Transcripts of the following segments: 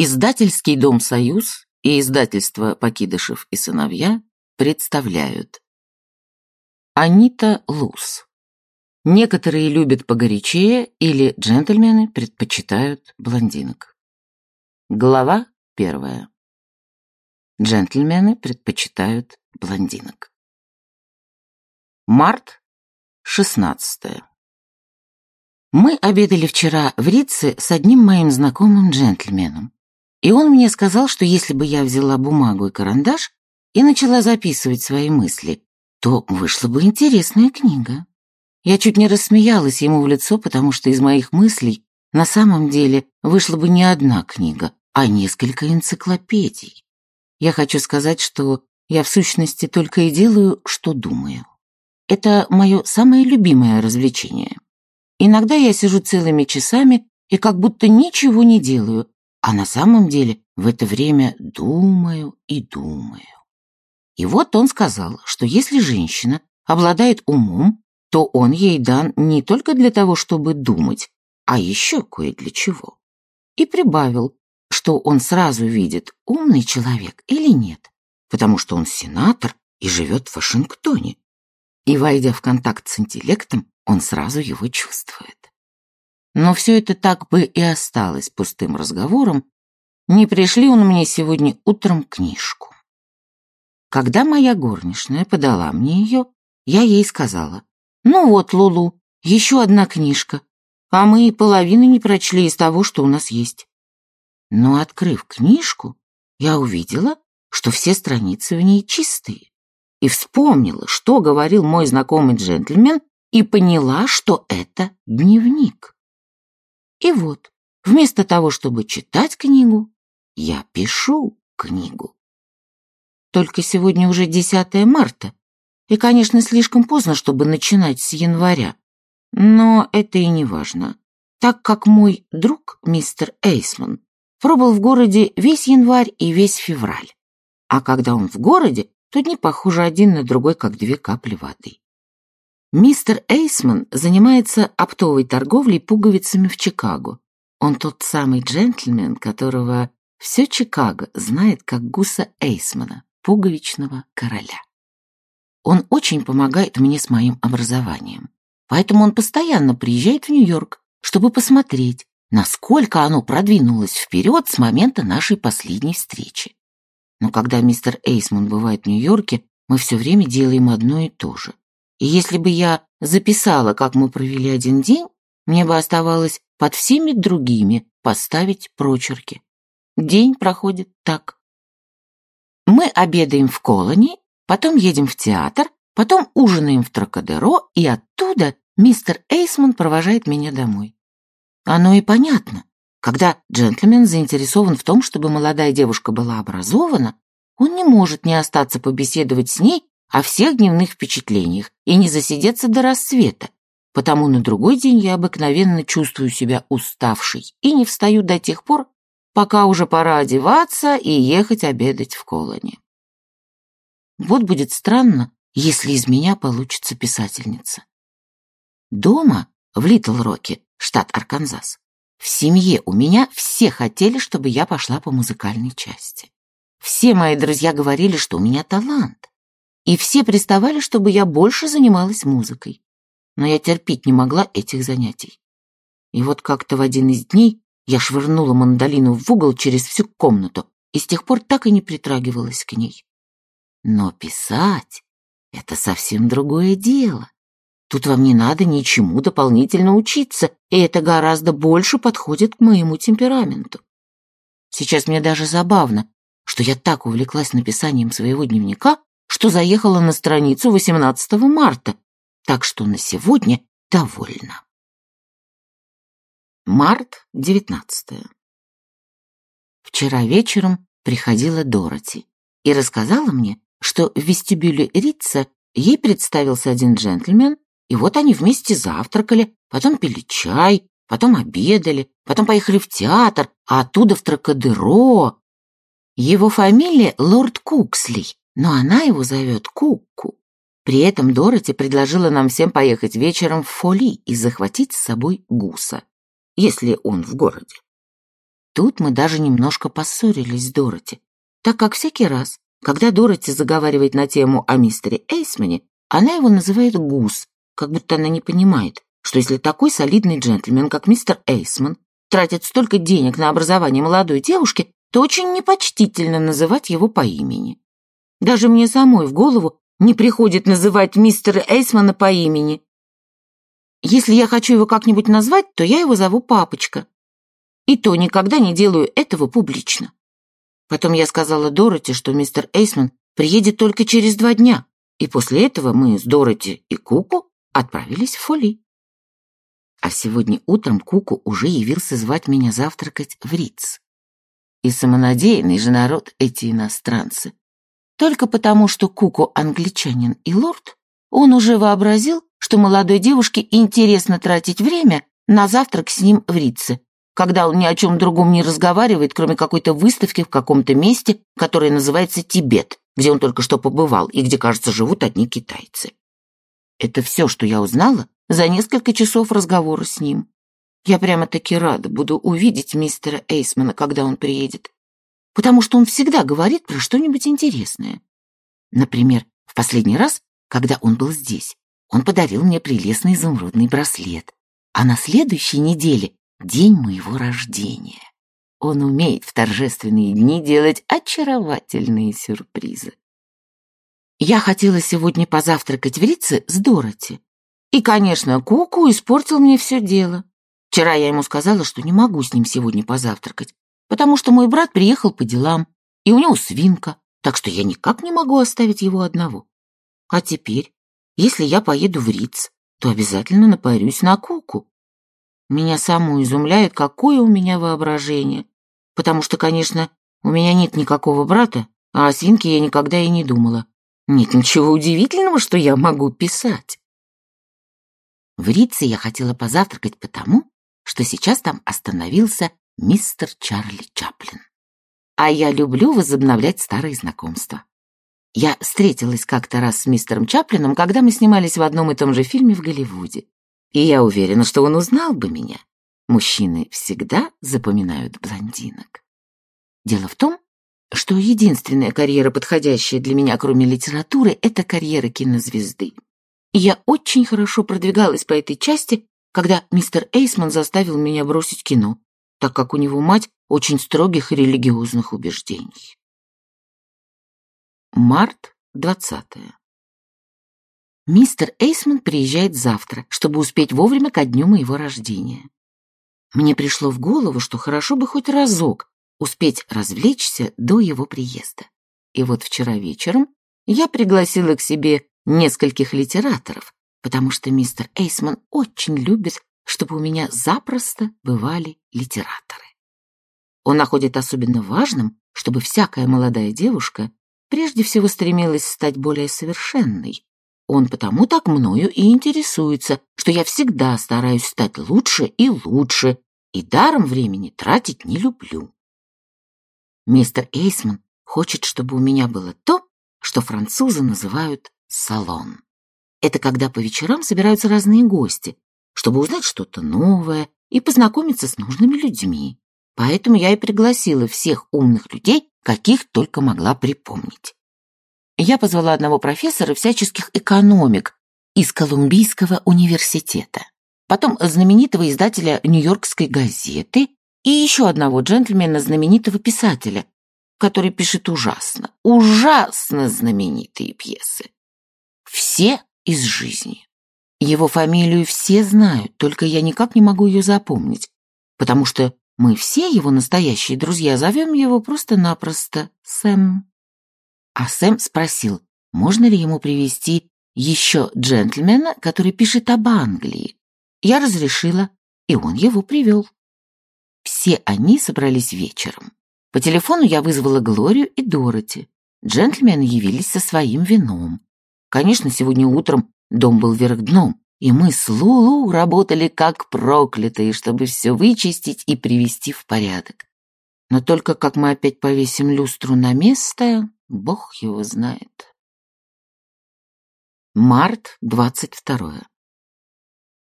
Издательский дом «Союз» и издательство «Покидышев и сыновья» представляют Анита Лус Некоторые любят погорячее или джентльмены предпочитают блондинок. Глава первая. Джентльмены предпочитают блондинок. Март, 16. Мы обедали вчера в Рице с одним моим знакомым джентльменом. И он мне сказал, что если бы я взяла бумагу и карандаш и начала записывать свои мысли, то вышла бы интересная книга. Я чуть не рассмеялась ему в лицо, потому что из моих мыслей на самом деле вышла бы не одна книга, а несколько энциклопедий. Я хочу сказать, что я в сущности только и делаю, что думаю. Это мое самое любимое развлечение. Иногда я сижу целыми часами и как будто ничего не делаю, а на самом деле в это время думаю и думаю. И вот он сказал, что если женщина обладает умом, то он ей дан не только для того, чтобы думать, а еще кое для чего. И прибавил, что он сразу видит, умный человек или нет, потому что он сенатор и живет в Вашингтоне, и, войдя в контакт с интеллектом, он сразу его чувствует. Но все это так бы и осталось пустым разговором, не пришли он мне сегодня утром книжку. Когда моя горничная подала мне ее, я ей сказала, «Ну вот, Лулу, еще одна книжка, а мы и половины не прочли из того, что у нас есть». Но, открыв книжку, я увидела, что все страницы в ней чистые и вспомнила, что говорил мой знакомый джентльмен, и поняла, что это дневник. И вот, вместо того, чтобы читать книгу, я пишу книгу. Только сегодня уже 10 марта, и, конечно, слишком поздно, чтобы начинать с января. Но это и не важно, так как мой друг, мистер Эйсман, пробыл в городе весь январь и весь февраль. А когда он в городе, то дни похожи один на другой, как две капли воды. Мистер Эйсман занимается оптовой торговлей пуговицами в Чикаго. Он тот самый джентльмен, которого все Чикаго знает как Гуса Эйсмана, пуговичного короля. Он очень помогает мне с моим образованием, поэтому он постоянно приезжает в Нью-Йорк, чтобы посмотреть, насколько оно продвинулось вперед с момента нашей последней встречи. Но когда мистер Эйсман бывает в Нью-Йорке, мы все время делаем одно и то же. И если бы я записала, как мы провели один день, мне бы оставалось под всеми другими поставить прочерки. День проходит так. Мы обедаем в Колони, потом едем в театр, потом ужинаем в Трокадеро, и оттуда мистер Эйсман провожает меня домой. Оно и понятно. Когда джентльмен заинтересован в том, чтобы молодая девушка была образована, он не может не остаться побеседовать с ней о всех дневных впечатлениях и не засидеться до рассвета, потому на другой день я обыкновенно чувствую себя уставшей и не встаю до тех пор, пока уже пора одеваться и ехать обедать в Колоне. Вот будет странно, если из меня получится писательница. Дома, в Литл-Роке, штат Арканзас, в семье у меня все хотели, чтобы я пошла по музыкальной части. Все мои друзья говорили, что у меня талант, и все приставали, чтобы я больше занималась музыкой. Но я терпеть не могла этих занятий. И вот как-то в один из дней я швырнула мандолину в угол через всю комнату и с тех пор так и не притрагивалась к ней. Но писать — это совсем другое дело. Тут вам не надо ничему дополнительно учиться, и это гораздо больше подходит к моему темпераменту. Сейчас мне даже забавно, что я так увлеклась написанием своего дневника, что заехала на страницу 18 марта, так что на сегодня довольна. Март 19. Вчера вечером приходила Дороти и рассказала мне, что в вестибюле Рица ей представился один джентльмен, и вот они вместе завтракали, потом пили чай, потом обедали, потом поехали в театр, а оттуда в Тракадеро. Его фамилия лорд Куксли, но она его зовет Кукку. При этом Дороти предложила нам всем поехать вечером в Фоли и захватить с собой гуса, если он в городе. тут мы даже немножко поссорились с Дороти, так как всякий раз, когда Дороти заговаривает на тему о мистере Эйсмане, она его называет Гус, как будто она не понимает, что если такой солидный джентльмен, как мистер Эйсман, тратит столько денег на образование молодой девушки, то очень непочтительно называть его по имени. Даже мне самой в голову не приходит называть мистера Эйсмана по имени. Если я хочу его как-нибудь назвать, то я его зову папочка. И то никогда не делаю этого публично. Потом я сказала Дороти, что мистер Эйсман приедет только через два дня, и после этого мы с Дороти и Куку отправились в Фоли. А сегодня утром Куку уже явился звать меня завтракать в Риц. И самонадеянный же народ эти иностранцы. Только потому, что Куку англичанин и лорд, он уже вообразил, что молодой девушке интересно тратить время на завтрак с ним в Рице, когда он ни о чем другом не разговаривает, кроме какой-то выставки в каком-то месте, которое называется Тибет, где он только что побывал и где, кажется, живут одни китайцы. Это все, что я узнала за несколько часов разговора с ним. Я прямо-таки рада буду увидеть мистера Эйсмана, когда он приедет, потому что он всегда говорит про что-нибудь интересное. Например, в последний раз, когда он был здесь, он подарил мне прелестный изумрудный браслет, а на следующей неделе — день моего рождения. Он умеет в торжественные дни делать очаровательные сюрпризы. Я хотела сегодня позавтракать в Рице с Дороти. И, конечно, Куку испортил мне все дело. Вчера я ему сказала, что не могу с ним сегодня позавтракать, потому что мой брат приехал по делам, и у него свинка, так что я никак не могу оставить его одного. А теперь, если я поеду в Риц, то обязательно напарюсь на Куку. Меня саму изумляет, какое у меня воображение, потому что, конечно, у меня нет никакого брата, а о свинке я никогда и не думала. Нет ничего удивительного, что я могу писать. В Рице я хотела позавтракать потому, что сейчас там остановился мистер Чарли Чаплин. А я люблю возобновлять старые знакомства. Я встретилась как-то раз с мистером Чаплином, когда мы снимались в одном и том же фильме в Голливуде. И я уверена, что он узнал бы меня. Мужчины всегда запоминают блондинок. Дело в том, что единственная карьера, подходящая для меня, кроме литературы, это карьера кинозвезды. И я очень хорошо продвигалась по этой части, когда мистер Эйсман заставил меня бросить кино, так как у него мать очень строгих религиозных убеждений. Март 20. Мистер Эйсман приезжает завтра, чтобы успеть вовремя ко дню моего рождения. Мне пришло в голову, что хорошо бы хоть разок успеть развлечься до его приезда. И вот вчера вечером я пригласила к себе нескольких литераторов, потому что мистер Эйсман очень любит, чтобы у меня запросто бывали литераторы. Он находит особенно важным, чтобы всякая молодая девушка прежде всего стремилась стать более совершенной. Он потому так мною и интересуется, что я всегда стараюсь стать лучше и лучше, и даром времени тратить не люблю. Мистер Эйсман хочет, чтобы у меня было то, что французы называют салон. Это когда по вечерам собираются разные гости, чтобы узнать что-то новое и познакомиться с нужными людьми. Поэтому я и пригласила всех умных людей, каких только могла припомнить. Я позвала одного профессора всяческих экономик из Колумбийского университета, потом знаменитого издателя Нью-Йоркской газеты и еще одного джентльмена, знаменитого писателя, который пишет ужасно, ужасно знаменитые пьесы. Все из жизни. Его фамилию все знают, только я никак не могу ее запомнить, потому что мы все его настоящие друзья зовем его просто-напросто Сэм. А Сэм спросил, можно ли ему привести еще джентльмена, который пишет об Англии. Я разрешила, и он его привел. Все они собрались вечером. По телефону я вызвала Глорию и Дороти. Джентльмены явились со своим вином. Конечно, сегодня утром дом был вверх дном, и мы с Лулу работали как проклятые, чтобы все вычистить и привести в порядок. Но только как мы опять повесим люстру на место, бог его знает. Март 22.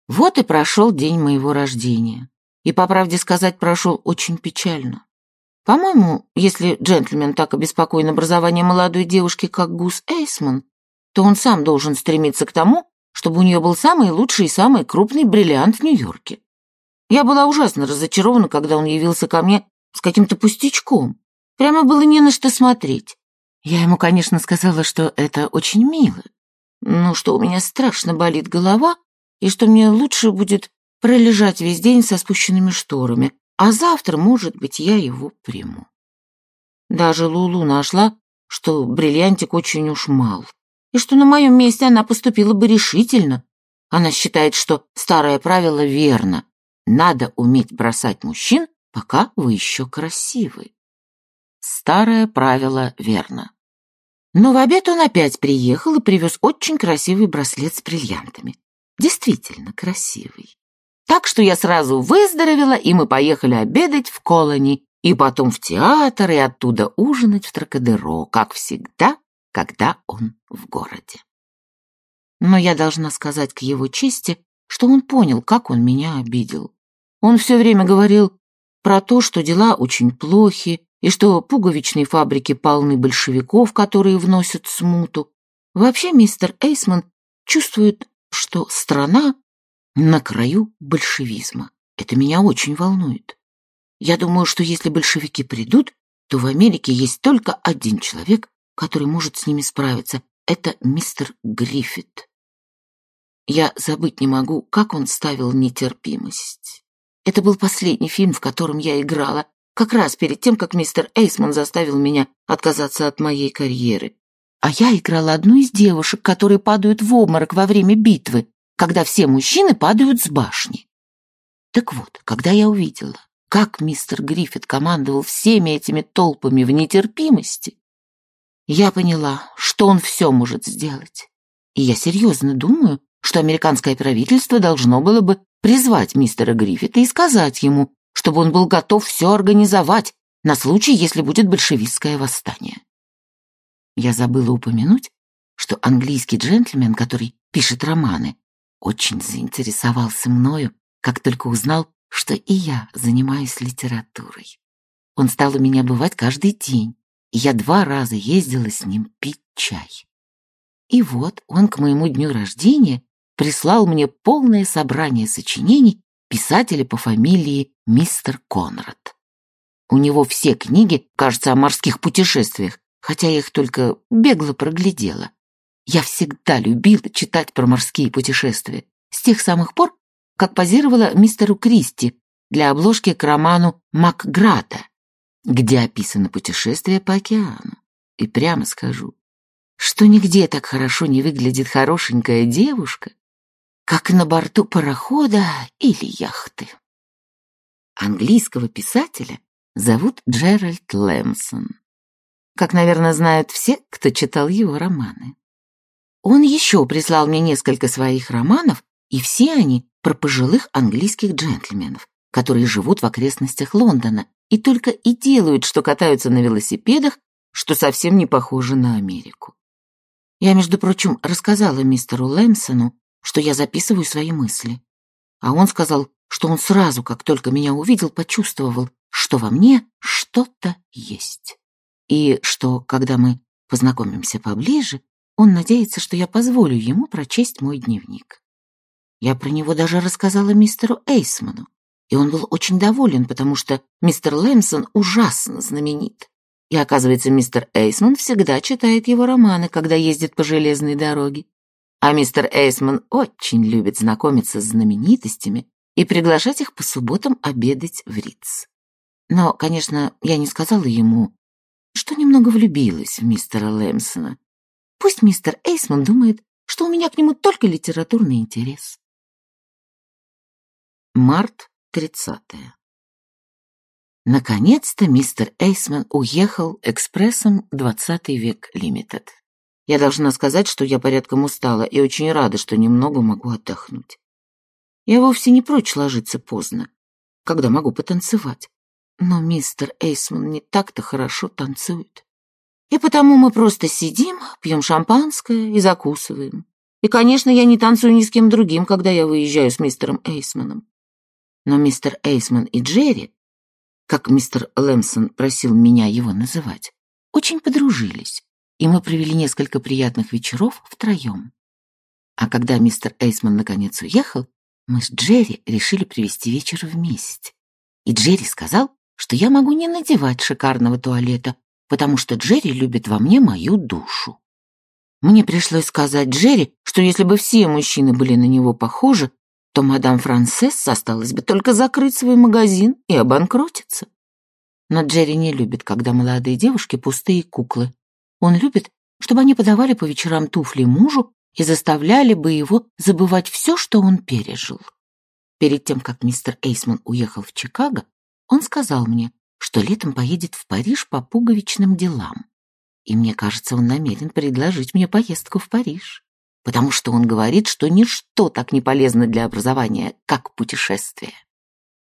Вот и прошел день моего рождения. и, по правде сказать, прошел очень печально. По-моему, если джентльмен так обеспокоен образованием молодой девушки, как Гус Эйсман, то он сам должен стремиться к тому, чтобы у нее был самый лучший и самый крупный бриллиант в Нью-Йорке. Я была ужасно разочарована, когда он явился ко мне с каким-то пустячком. Прямо было не на что смотреть. Я ему, конечно, сказала, что это очень мило, но что у меня страшно болит голова и что мне лучше будет пролежать весь день со спущенными шторами, а завтра, может быть, я его приму. Даже Лулу нашла, что бриллиантик очень уж мал, и что на моем месте она поступила бы решительно. Она считает, что старое правило верно. Надо уметь бросать мужчин, пока вы еще красивы. Старое правило верно. Но в обед он опять приехал и привез очень красивый браслет с бриллиантами. Действительно красивый. Так что я сразу выздоровела, и мы поехали обедать в Колони, и потом в театр, и оттуда ужинать в Тракадеро, как всегда, когда он в городе. Но я должна сказать к его чести, что он понял, как он меня обидел. Он все время говорил про то, что дела очень плохи, и что пуговичные фабрики полны большевиков, которые вносят смуту. Вообще мистер Эйсман чувствует, что страна на краю большевизма. Это меня очень волнует. Я думаю, что если большевики придут, то в Америке есть только один человек, который может с ними справиться. Это мистер Гриффит. Я забыть не могу, как он ставил нетерпимость. Это был последний фильм, в котором я играла, как раз перед тем, как мистер Эйсман заставил меня отказаться от моей карьеры. А я играла одну из девушек, которые падают в обморок во время битвы, когда все мужчины падают с башни. Так вот, когда я увидела, как мистер Гриффит командовал всеми этими толпами в нетерпимости, я поняла, что он все может сделать. И я серьезно думаю, что американское правительство должно было бы призвать мистера Гриффита и сказать ему, чтобы он был готов все организовать на случай, если будет большевистское восстание. Я забыла упомянуть, что английский джентльмен, который пишет романы, очень заинтересовался мною, как только узнал, что и я занимаюсь литературой. Он стал у меня бывать каждый день, я два раза ездила с ним пить чай. И вот он к моему дню рождения прислал мне полное собрание сочинений писателя по фамилии мистер Конрад. У него все книги, кажется, о морских путешествиях, хотя я их только бегло проглядела. Я всегда любила читать про морские путешествия, с тех самых пор, как позировала мистеру Кристи для обложки к роману «Макграта», где описано путешествие по океану. И прямо скажу, что нигде так хорошо не выглядит хорошенькая девушка, как на борту парохода или яхты. Английского писателя зовут Джеральд Лэмсон. Как, наверное, знают все, кто читал его романы. Он еще прислал мне несколько своих романов, и все они про пожилых английских джентльменов, которые живут в окрестностях Лондона и только и делают, что катаются на велосипедах, что совсем не похоже на Америку. Я, между прочим, рассказала мистеру Лэмсону что я записываю свои мысли. А он сказал, что он сразу, как только меня увидел, почувствовал, что во мне что-то есть. И что, когда мы познакомимся поближе, он надеется, что я позволю ему прочесть мой дневник. Я про него даже рассказала мистеру Эйсману, и он был очень доволен, потому что мистер Лэмсон ужасно знаменит. И оказывается, мистер Эйсман всегда читает его романы, когда ездит по железной дороге. А мистер Эйсман очень любит знакомиться с знаменитостями и приглашать их по субботам обедать в Риц. Но, конечно, я не сказала ему, что немного влюбилась в мистера Лэмсона. Пусть мистер Эйсман думает, что у меня к нему только литературный интерес. Март 30. Наконец-то мистер Эйсман уехал экспрессом 20 век лимитед. Я должна сказать, что я порядком устала и очень рада, что немного могу отдохнуть. Я вовсе не прочь ложиться поздно, когда могу потанцевать. Но мистер Эйсман не так-то хорошо танцует. И потому мы просто сидим, пьем шампанское и закусываем. И, конечно, я не танцую ни с кем другим, когда я выезжаю с мистером Эйсманом. Но мистер Эйсман и Джерри, как мистер Лэмсон просил меня его называть, очень подружились, и мы провели несколько приятных вечеров втроем. А когда мистер Эйсман наконец уехал, мы с Джерри решили провести вечер вместе. И Джерри сказал, что я могу не надевать шикарного туалета, потому что Джерри любит во мне мою душу. Мне пришлось сказать Джерри, что если бы все мужчины были на него похожи, то мадам Франсесс осталось бы только закрыть свой магазин и обанкротиться. Но Джерри не любит, когда молодые девушки пустые куклы. Он любит, чтобы они подавали по вечерам туфли мужу и заставляли бы его забывать все, что он пережил. Перед тем, как мистер Эйсман уехал в Чикаго, он сказал мне, что летом поедет в Париж по пуговичным делам. И мне кажется, он намерен предложить мне поездку в Париж, потому что он говорит, что ничто так не полезно для образования, как путешествие.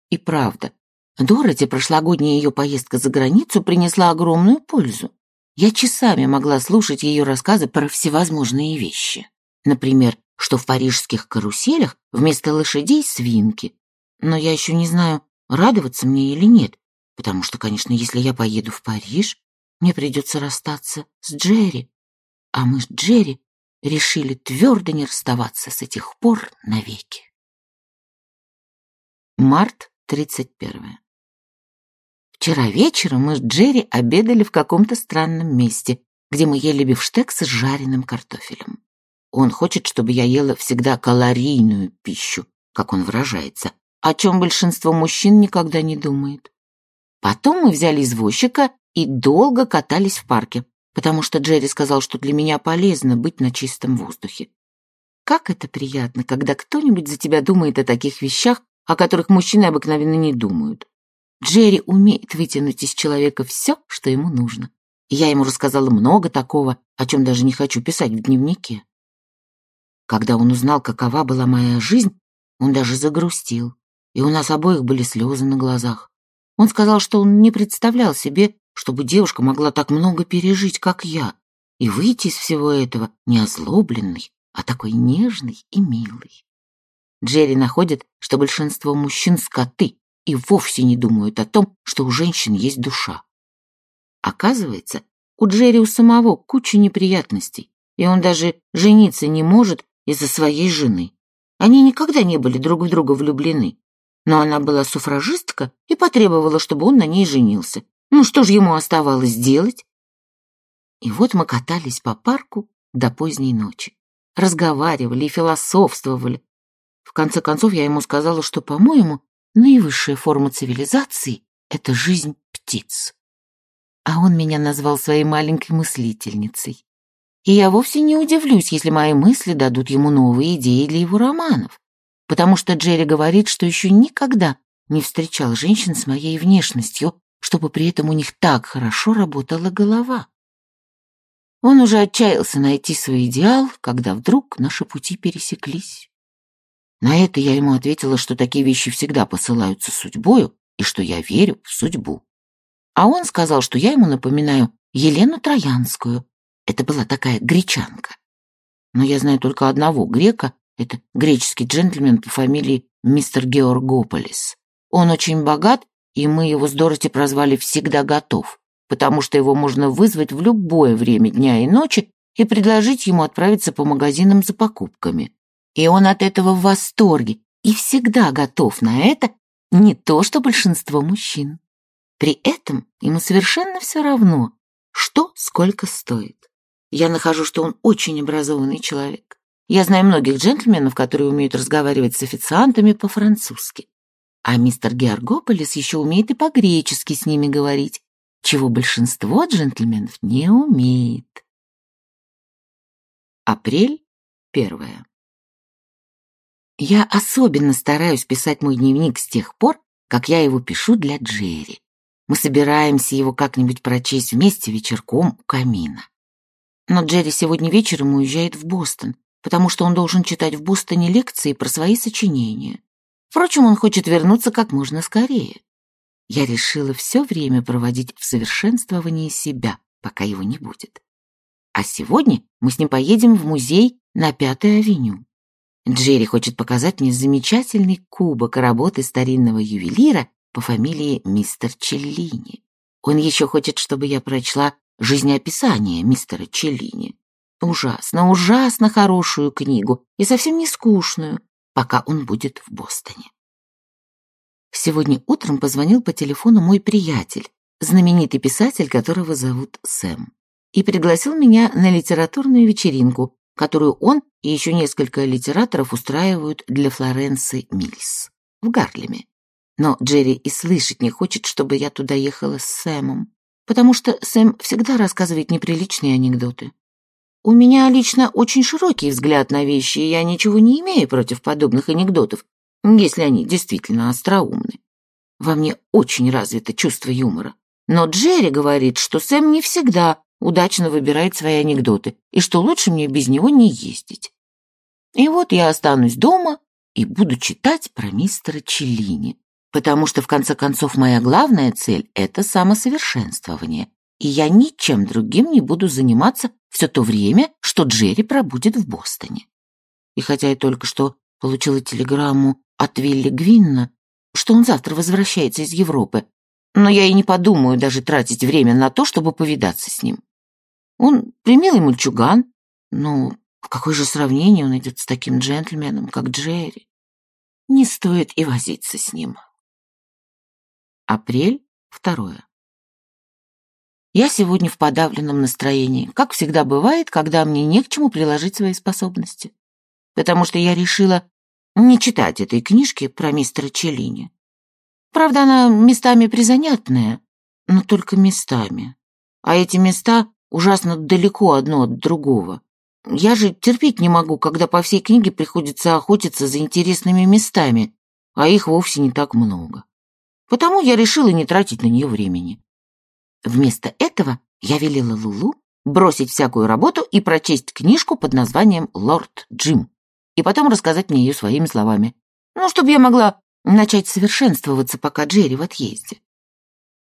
И правда, Дороти прошлогодняя ее поездка за границу принесла огромную пользу. Я часами могла слушать ее рассказы про всевозможные вещи. Например, что в парижских каруселях вместо лошадей свинки. Но я еще не знаю, радоваться мне или нет, потому что, конечно, если я поеду в Париж, мне придется расстаться с Джерри. А мы с Джерри решили твердо не расставаться с этих пор навеки. Март 31. Вчера вечером мы с Джерри обедали в каком-то странном месте, где мы ели бифштекс с жареным картофелем. Он хочет, чтобы я ела всегда калорийную пищу, как он выражается, о чем большинство мужчин никогда не думает. Потом мы взяли извозчика и долго катались в парке, потому что Джерри сказал, что для меня полезно быть на чистом воздухе. Как это приятно, когда кто-нибудь за тебя думает о таких вещах, о которых мужчины обыкновенно не думают. Джерри умеет вытянуть из человека все, что ему нужно. Я ему рассказала много такого, о чем даже не хочу писать в дневнике. Когда он узнал, какова была моя жизнь, он даже загрустил, и у нас обоих были слезы на глазах. Он сказал, что он не представлял себе, чтобы девушка могла так много пережить, как я, и выйти из всего этого не озлобленной, а такой нежной и милой. Джерри находит, что большинство мужчин — скоты, и вовсе не думают о том, что у женщин есть душа. Оказывается, у Джерри у самого куча неприятностей, и он даже жениться не может из-за своей жены. Они никогда не были друг в друга влюблены, но она была суфражистка и потребовала, чтобы он на ней женился. Ну что же ему оставалось делать? И вот мы катались по парку до поздней ночи, разговаривали и философствовали. В конце концов я ему сказала, что, по-моему, Наивысшая форма цивилизации — это жизнь птиц. А он меня назвал своей маленькой мыслительницей. И я вовсе не удивлюсь, если мои мысли дадут ему новые идеи для его романов, потому что Джерри говорит, что еще никогда не встречал женщин с моей внешностью, чтобы при этом у них так хорошо работала голова. Он уже отчаялся найти свой идеал, когда вдруг наши пути пересеклись. На это я ему ответила, что такие вещи всегда посылаются судьбою и что я верю в судьбу. А он сказал, что я ему напоминаю Елену Троянскую. Это была такая гречанка. Но я знаю только одного грека, это греческий джентльмен по фамилии мистер Георгополис. Он очень богат, и мы его с Дороти прозвали «всегда готов», потому что его можно вызвать в любое время дня и ночи и предложить ему отправиться по магазинам за покупками. И он от этого в восторге и всегда готов на это, не то что большинство мужчин. При этом ему совершенно все равно, что сколько стоит. Я нахожу, что он очень образованный человек. Я знаю многих джентльменов, которые умеют разговаривать с официантами по-французски. А мистер Георгополис еще умеет и по-гречески с ними говорить, чего большинство джентльменов не умеет. Апрель первое. Я особенно стараюсь писать мой дневник с тех пор, как я его пишу для Джерри. Мы собираемся его как-нибудь прочесть вместе вечерком у камина. Но Джерри сегодня вечером уезжает в Бостон, потому что он должен читать в Бостоне лекции про свои сочинения. Впрочем, он хочет вернуться как можно скорее. Я решила все время проводить в совершенствовании себя, пока его не будет. А сегодня мы с ним поедем в музей на Пятой авеню. Джерри хочет показать мне замечательный кубок работы старинного ювелира по фамилии мистер Челлини. Он еще хочет, чтобы я прочла жизнеописание мистера Челлини. Ужасно, ужасно хорошую книгу и совсем не скучную, пока он будет в Бостоне. Сегодня утром позвонил по телефону мой приятель, знаменитый писатель, которого зовут Сэм, и пригласил меня на литературную вечеринку, которую он и еще несколько литераторов устраивают для Флоренции Мильс в Гарлеме. Но Джерри и слышать не хочет, чтобы я туда ехала с Сэмом, потому что Сэм всегда рассказывает неприличные анекдоты. У меня лично очень широкий взгляд на вещи, и я ничего не имею против подобных анекдотов, если они действительно остроумны. Во мне очень развито чувство юмора. Но Джерри говорит, что Сэм не всегда удачно выбирает свои анекдоты, и что лучше мне без него не ездить. И вот я останусь дома и буду читать про мистера Челлини, потому что, в конце концов, моя главная цель — это самосовершенствование, и я ничем другим не буду заниматься все то время, что Джерри пробудет в Бостоне. И хотя я только что получила телеграмму от Вилли Гвинна, что он завтра возвращается из Европы, но я и не подумаю даже тратить время на то, чтобы повидаться с ним. Он примилый мальчуган, но в какое же сравнение он идет с таким джентльменом, как Джерри? Не стоит и возиться с ним. Апрель второе. Я сегодня в подавленном настроении, как всегда бывает, когда мне не к чему приложить свои способности. Потому что я решила не читать этой книжки про мистера Челлини. Правда, она местами призанятная, но только местами. А эти места ужасно далеко одно от другого. Я же терпеть не могу, когда по всей книге приходится охотиться за интересными местами, а их вовсе не так много. Потому я решила не тратить на нее времени. Вместо этого я велела Лулу бросить всякую работу и прочесть книжку под названием «Лорд Джим», и потом рассказать мне ее своими словами. Ну, чтобы я могла начать совершенствоваться, пока Джерри в отъезде.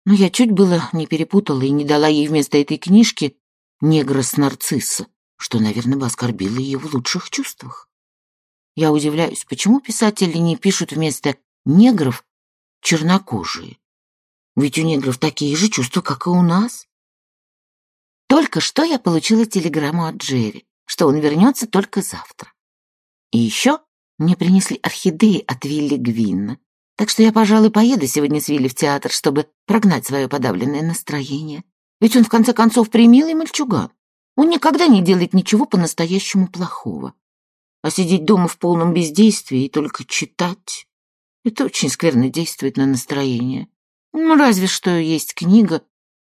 Но я чуть было не перепутала и не дала ей вместо этой книжки негра с нарцисса, что, наверное, бы оскорбило ее в лучших чувствах. Я удивляюсь, почему писатели не пишут вместо негров чернокожие? Ведь у негров такие же чувства, как и у нас. Только что я получила телеграмму от Джерри, что он вернется только завтра. И еще мне принесли орхидеи от Вилли Гвинна, так что я, пожалуй, поеду сегодня с Вилли в театр, чтобы прогнать свое подавленное настроение. Ведь он, в конце концов, примилый мальчуган. Он никогда не делает ничего по-настоящему плохого. А сидеть дома в полном бездействии и только читать — это очень скверно действует на настроение. Ну, разве что есть книга,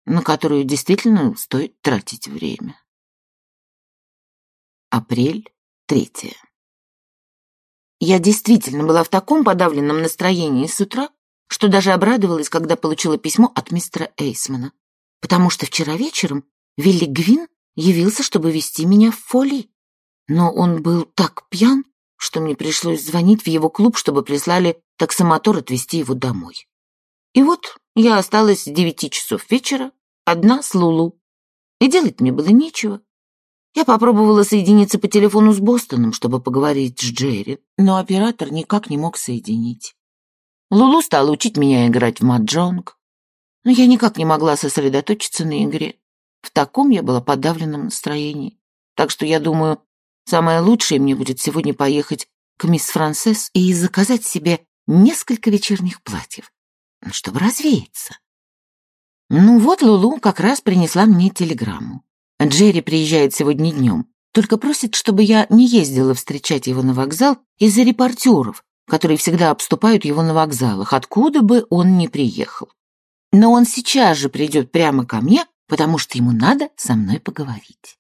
на которую действительно стоит тратить время. Апрель третье. Я действительно была в таком подавленном настроении с утра, что даже обрадовалась, когда получила письмо от мистера Эйсмана, потому что вчера вечером Вилли Гвин явился, чтобы вести меня в фоли. Но он был так пьян, что мне пришлось звонить в его клуб, чтобы прислали таксомотор отвезти его домой. И вот я осталась с девяти часов вечера, одна с Лулу. И делать мне было нечего. Я попробовала соединиться по телефону с Бостоном, чтобы поговорить с Джерри, но оператор никак не мог соединить. Лулу стала учить меня играть в маджонг, но я никак не могла сосредоточиться на игре. В таком я была подавленном настроении. Так что я думаю, самое лучшее мне будет сегодня поехать к мисс Франсес и заказать себе несколько вечерних платьев, чтобы развеяться. Ну вот Лулу как раз принесла мне телеграмму. Джерри приезжает сегодня днем, только просит, чтобы я не ездила встречать его на вокзал из-за репортеров, которые всегда обступают его на вокзалах, откуда бы он ни приехал. Но он сейчас же придет прямо ко мне, потому что ему надо со мной поговорить.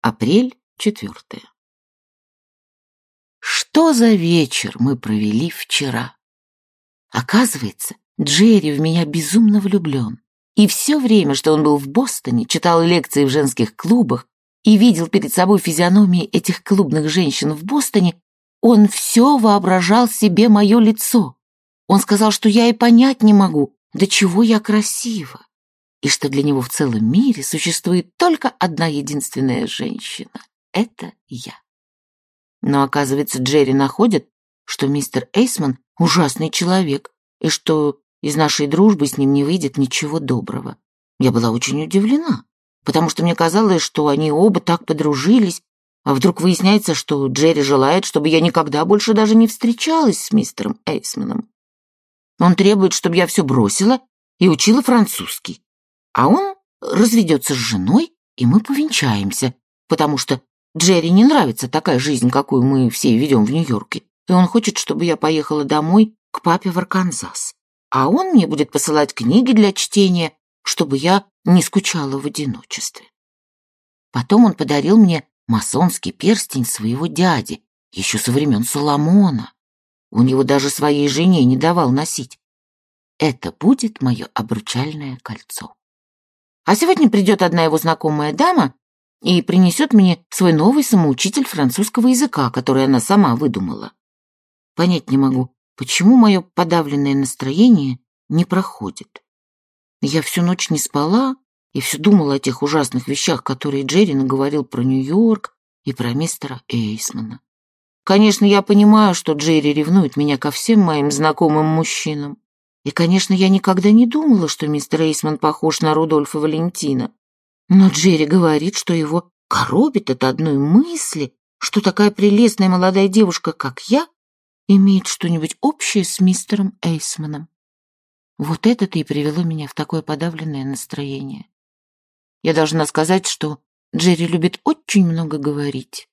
Апрель четвертое. Что за вечер мы провели вчера? Оказывается, Джерри в меня безумно влюблен. И все время, что он был в Бостоне, читал лекции в женских клубах и видел перед собой физиономии этих клубных женщин в Бостоне, он все воображал себе мое лицо. Он сказал, что я и понять не могу, до чего я красива, и что для него в целом мире существует только одна единственная женщина — это я. Но, оказывается, Джерри находит, что мистер Эйсман ужасный человек, и что из нашей дружбы с ним не выйдет ничего доброго. Я была очень удивлена, потому что мне казалось, что они оба так подружились, а вдруг выясняется, что Джерри желает, чтобы я никогда больше даже не встречалась с мистером Эйсманом. Он требует, чтобы я все бросила и учила французский. А он разведется с женой, и мы повенчаемся, потому что Джерри не нравится такая жизнь, какую мы все ведем в Нью-Йорке, и он хочет, чтобы я поехала домой к папе в Арканзас. А он мне будет посылать книги для чтения, чтобы я не скучала в одиночестве. Потом он подарил мне масонский перстень своего дяди, еще со времен Соломона. У него даже своей жене не давал носить. Это будет мое обручальное кольцо. А сегодня придет одна его знакомая дама и принесет мне свой новый самоучитель французского языка, который она сама выдумала. Понять не могу, почему мое подавленное настроение не проходит. Я всю ночь не спала и все думала о тех ужасных вещах, которые Джерри наговорил про Нью-Йорк и про мистера Эйсмана. Конечно, я понимаю, что Джерри ревнует меня ко всем моим знакомым мужчинам. И, конечно, я никогда не думала, что мистер Эйсман похож на Рудольфа Валентина. Но Джерри говорит, что его коробит от одной мысли, что такая прелестная молодая девушка, как я, имеет что-нибудь общее с мистером Эйсманом. Вот это-то и привело меня в такое подавленное настроение. Я должна сказать, что Джерри любит очень много говорить,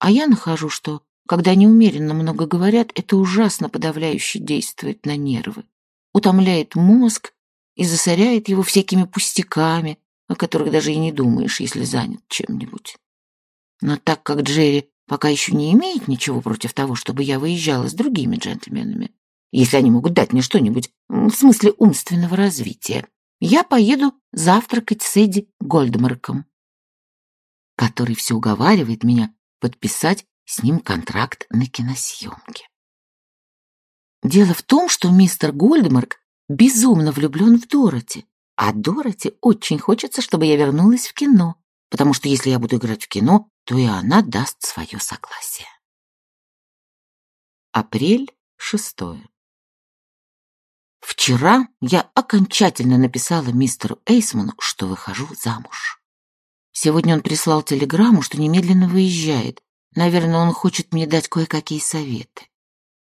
а я нахожу, что когда неумеренно много говорят, это ужасно подавляюще действует на нервы, утомляет мозг и засоряет его всякими пустяками, о которых даже и не думаешь, если занят чем-нибудь. Но так как Джерри пока еще не имеет ничего против того, чтобы я выезжала с другими джентльменами, если они могут дать мне что-нибудь в смысле умственного развития, я поеду завтракать с Эдди Гольдмарком, который все уговаривает меня подписать с ним контракт на киносъемки. Дело в том, что мистер Гольдмарк безумно влюблен в Дороти, а Дороти очень хочется, чтобы я вернулась в кино, потому что если я буду играть в кино, то и она даст свое согласие. Апрель шестое. Вчера я окончательно написала мистеру Эйсману, что выхожу замуж. Сегодня он прислал телеграмму, что немедленно выезжает, Наверное, он хочет мне дать кое-какие советы.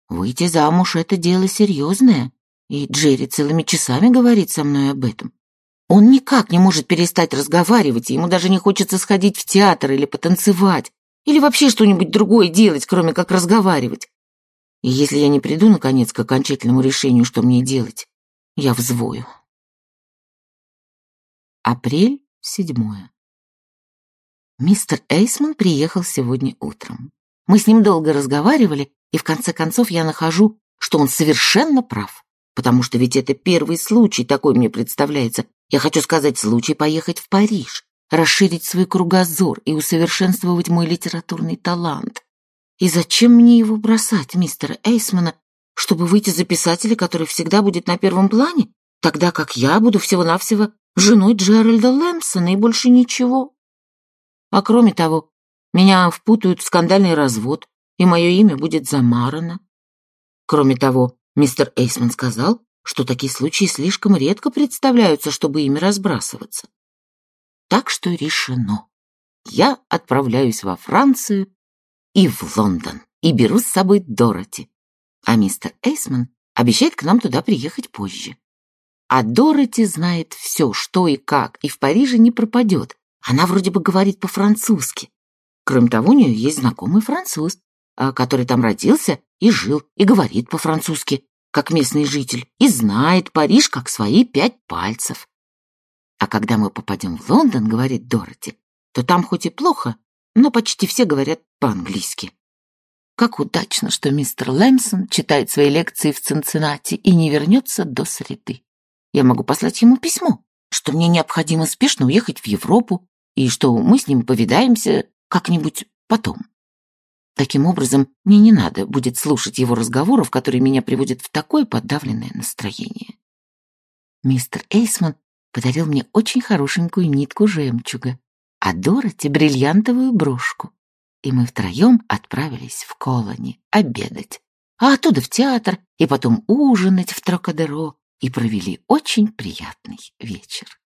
Выйти замуж — это дело серьезное, и Джерри целыми часами говорит со мной об этом. Он никак не может перестать разговаривать, ему даже не хочется сходить в театр или потанцевать, или вообще что-нибудь другое делать, кроме как разговаривать. И если я не приду, наконец, к окончательному решению, что мне делать, я взвою. Апрель седьмое. Мистер Эйсман приехал сегодня утром. Мы с ним долго разговаривали, и в конце концов я нахожу, что он совершенно прав. Потому что ведь это первый случай, такой мне представляется. Я хочу сказать, случай поехать в Париж, расширить свой кругозор и усовершенствовать мой литературный талант. И зачем мне его бросать, мистера Эйсмана, чтобы выйти за писателя, который всегда будет на первом плане, тогда как я буду всего-навсего женой Джеральда Лэмпсона и больше ничего? А кроме того, меня впутают в скандальный развод, и мое имя будет замарано. Кроме того, мистер Эйсман сказал, что такие случаи слишком редко представляются, чтобы ими разбрасываться. Так что решено. Я отправляюсь во Францию и в Лондон, и беру с собой Дороти. А мистер Эйсман обещает к нам туда приехать позже. А Дороти знает все, что и как, и в Париже не пропадет, она вроде бы говорит по-французски. Кроме того, у нее есть знакомый француз, а, который там родился и жил, и говорит по-французски, как местный житель, и знает Париж как свои пять пальцев. А когда мы попадем в Лондон, говорит Дороти, то там хоть и плохо, но почти все говорят по-английски. Как удачно, что мистер Лэмсон читает свои лекции в Цинциннати и не вернется до среды. Я могу послать ему письмо, что мне необходимо спешно уехать в Европу, и что мы с ним повидаемся как-нибудь потом. Таким образом, мне не надо будет слушать его разговоров, которые меня приводят в такое подавленное настроение. Мистер Эйсман подарил мне очень хорошенькую нитку жемчуга, а Дороти — бриллиантовую брошку. и мы втроем отправились в Колони обедать, а оттуда в театр и потом ужинать в Трокадеро и провели очень приятный вечер.